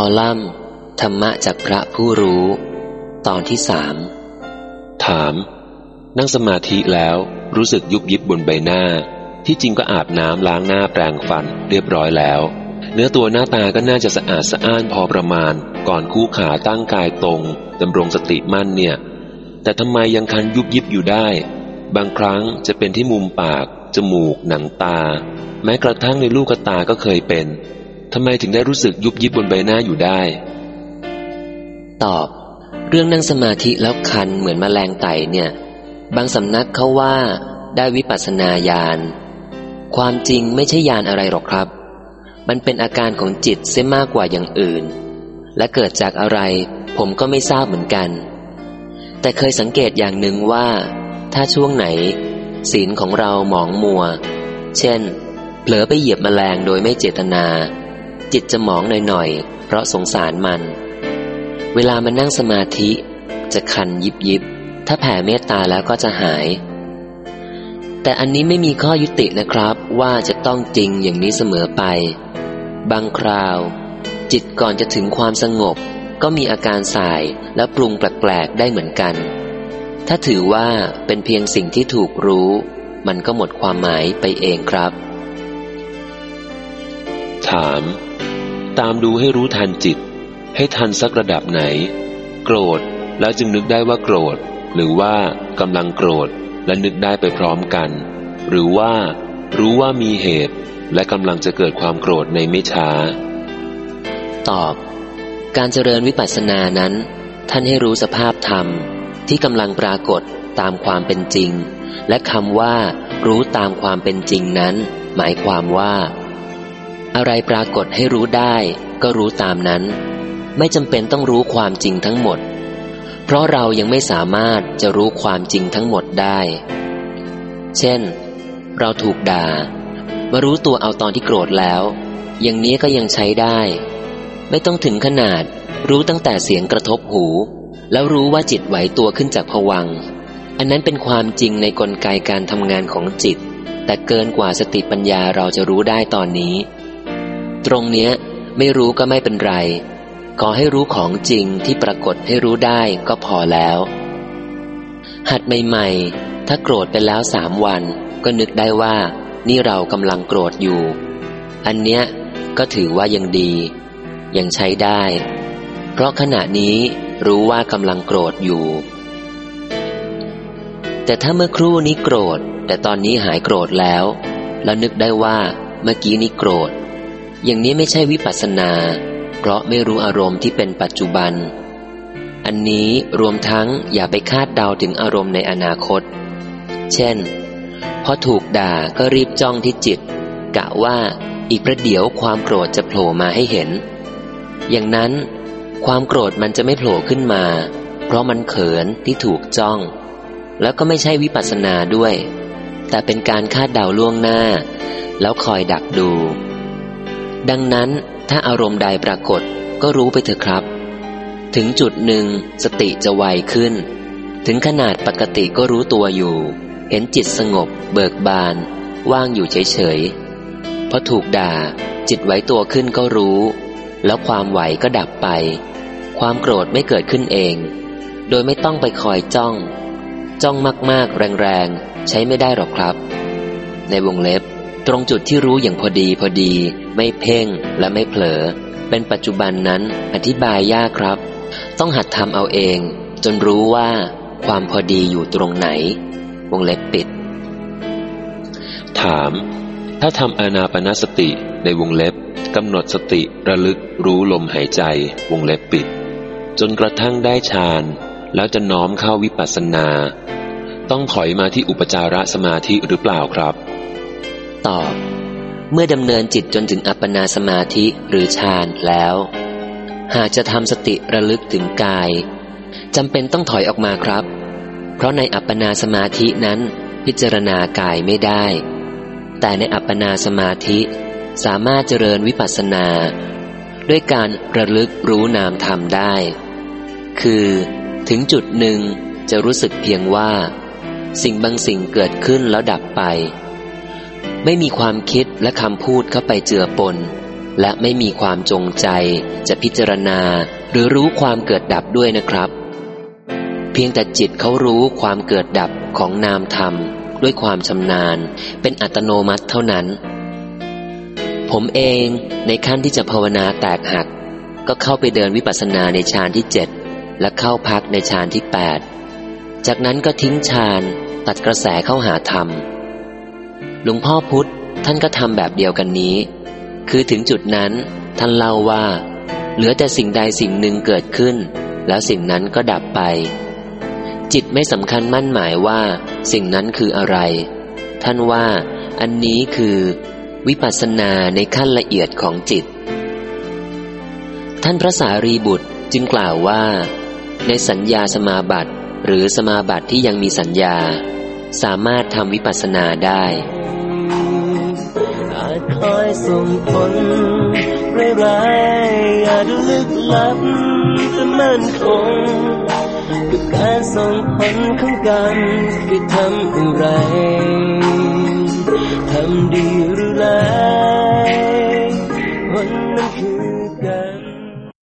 คอลัมน์ ธรรมะจากพระผู้รู้ ตอนที่สามถาม นั่งสมาธิแล้วรู้สึกยุบยิบบนใบหน้า ที่จริงก็อาบน้ำล้างหน้าแปรงฟันเรียบร้อยแล้ว เนื้อตัวหน้าตาก็น่าจะสะอาดสะอ้านพอประมาณ ก่อนคู่ขาตั้งกายตรงดำรงสติมั่นเนี่ย แต่ทำไมยังคันยุบยิบอยู่ได้ บางครั้งจะเป็นที่มุมปาก จมูก หนังตา แม้กระทั่งในลูกตาก็เคยเป็น ทำไมถึงได้รู้สึกยุบยิบบนใบหน้าอยู่ได้ ตอบ เรื่องนั่งสมาธิแล้วคันเหมือนมแมลงไต่เนี่ย บางสำนักเขาว่าได้วิปัสสนาญาณความจริงไม่ใช่ญาณอะไรหรอกครับ มันเป็นอาการของจิตเสียมากกว่าอย่างอื่น และเกิดจากอะไร ผมก็ไม่ทราบเหมือนกัน แต่เคยสังเกตอย่างหนึ่งว่า ถ้าช่วงไหน ศีลของเราหมองมัว เช่น เผลอไปเหยียบมแมลงโดยไม่เจตนา จิตจะหมองหน่อยๆ เพราะสงสารมัน เวลามันนั่งสมาธิ จะคันยิบยิบ ถ้าแผ่เมตตาแล้วก็จะหาย แต่อันนี้ไม่มีข้อยุตินะครับว่าจะต้องจริงอย่างนี้เสมอไป บางคราว จิตก่อนจะถึงความสงบ ก็มีอาการสายและปรุงแปลกๆได้เหมือนกัน ถ้าถือว่าเป็นเพียงสิ่งที่ถูกรู้ มันก็หมดความหมายไปเองครับ ถาม ตามดูให้รู้ทันจิต ให้ทันสักระดับไหน โกรธแล้วจึงนึกได้ว่าโกรธ หรือว่ากำลังโกรธและนึกได้ไปพร้อมกัน หรือว่า รู้ว่ามีเหตุ และกำลังจะเกิดความโกรธในไม่ช้า ตอบ การเจริญวิปัสสนานั้น ท่านให้รู้สภาพธรรมที่กำลังปรากฏตามความเป็นจริง และคำว่า รู้ตามความเป็นจริงนั้น หมายความว่า อะไรปรากฏให้รู้ได้ ก็รู้ตามนั้น ไม่จำเป็นต้องรู้ความจริงทั้งหมด เพราะเรายังไม่สามารถจะรู้ความจริงทั้งหมดได้ เช่น เราถูกด่า มารู้ตัวเอาตอนที่โกรธแล้ว อย่างนี้ก็ยังใช้ได้ ไม่ต้องถึงขนาดรู้ตั้งแต่เสียงกระทบหู แล้วรู้ว่าจิตไหวตัวขึ้นจากผวัง อันนั้นเป็นความจริงในกลไกการทำงานของจิต แต่เกินกว่าสติปัญญาเราจะรู้ได้ตอนนี้ ตรงเนี้ยไม่รู้ก็ไม่เป็นไร ขอให้รู้ของจริงที่ปรากฏให้รู้ได้ก็พอแล้ว หัดใหม่ๆ ถ้าโกรธไปแล้วสามวัน ก็นึกได้ว่า นี่เรากำลังโกรธอยู่ อันเนี้ยก็ถือว่ายังดี ยังใช้ได้ เพราะขณะนี้รู้ว่ากำลังโกรธอยู่ แต่ถ้าเมื่อครู่นี้โกรธ แต่ตอนนี้หายโกรธแล้ว แล้วนึกได้ว่าเมื่อกี้นี้โกรธ อย่างนี้ไม่ใช่วิปัสสนา เพราะไม่รู้อารมณ์ที่เป็นปัจจุบัน อันนี้รวมทั้งอย่าไปคาดเดาถึงอารมณ์ในอนาคต เช่น พอถูกด่าก็รีบจ้องที่จิต กะว่าอีกประเดี๋ยวความโกรธจะโผล่มาให้เห็น อย่างนั้นความโกรธมันจะไม่โผล่ขึ้นมา เพราะมันเขินที่ถูกจ้อง แล้วก็ไม่ใช่วิปัสสนาด้วย แต่เป็นการคาดเดาล่วงหน้า แล้วคอยดักดู ดังนั้นถ้าอารมณ์ใดปรากฏก็รู้ไปเถอะครับ ถึงจุดหนึ่งสติจะไวขึ้น ถึงขนาดปกติก็รู้ตัวอยู่ เห็นจิตสงบ เบิกบาน ว่างอยู่เฉยๆพอถูกด่า จิตไหวตัวขึ้นก็รู้ แล้วความไหวก็ดับไป ความโกรธไม่เกิดขึ้นเอง โดยไม่ต้องไปคอยจ้อง จ้องมากๆ แรงๆ ใช้ไม่ได้หรอกครับ ในวงเล็บตรงจุดที่รู้อย่างพอดีพอดี ไม่เพ่งและไม่เผลอ เป็นปัจจุบันนั้นอธิบายยากครับ ต้องหัดทำเอาเอง จนรู้ว่าความพอดีอยู่ตรงไหน วงเล็บปิด ถาม ถ้าทำอานาปนาสติในวงเล็บกำหนดสติระลึกรู้ลมหายใจ วงเล็บปิด จนกระทั่งได้ฌานแล้วจะน้อมเข้าวิปัสสนา ต้องถอยมาที่อุปจารสมาธิหรือเปล่าครับ ตอบ เมื่อดำเนินจิตจนถึงอัปปนาสมาธิหรือฌานแล้ว หากจะทำสติระลึกถึงกายจำเป็นต้องถอยออกมาครับ เพราะในอัปปนาสมาธินั้นพิจารณากายไม่ได้ แต่ในอัปปนาสมาธิสามารถเจริญวิปัสสนา ด้วยการระลึกรู้นามธรรมได้ คือถึงจุดหนึ่งจะรู้สึกเพียงว่า สิ่งบางสิ่งเกิดขึ้นแล้วดับไป ไม่มีความคิดและคำพูดเข้าไปเจือปน และไม่มีความจงใจจะพิจารณาหรือรู้ความเกิดดับด้วยนะครับ เพียงแต่จิตเขารู้ความเกิดดับของนามธรรม ด้วยความชำนาญ เป็นอัตโนมัติเท่านั้น ผมเองในขั้นที่จะภาวนาแตกหัก ก็เข้าไปเดินวิปัสสนาในฌานที่เจ็ดและเข้าพักในฌานที่แปดจากนั้นก็ทิ้งฌานตัดกระแสเข้าหาธรรม หลวงพ่อพุธท่านก็ทำแบบเดียวกันนี้ คือถึงจุดนั้นท่านเล่าว่า เหลือแต่สิ่งใดสิ่งหนึ่งเกิดขึ้น แล้วสิ่งนั้นก็ดับไป จิตไม่สำคัญมั่นหมายว่า สิ่งนั้นคืออะไร ท่านว่า อันนี้คือ วิปัสสนาในขั้นละเอียดของจิต ท่านพระสารีบุตรจึงกล่าวว่า ในสัญญาสมาบัติหรือสมาบัติที่ยังมีสัญญา สามารถทำวิปัสสนาได้ คอยส่งผลร้ายๆอย่าดลึกลับแต่มั่นคงกับการส่งผลของกันมที่ทำอะไรทำดีหรือร้ายวันนั้น